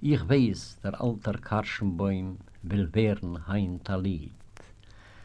Ich weiß, der alter Karschenbäum will werden heint a Lied.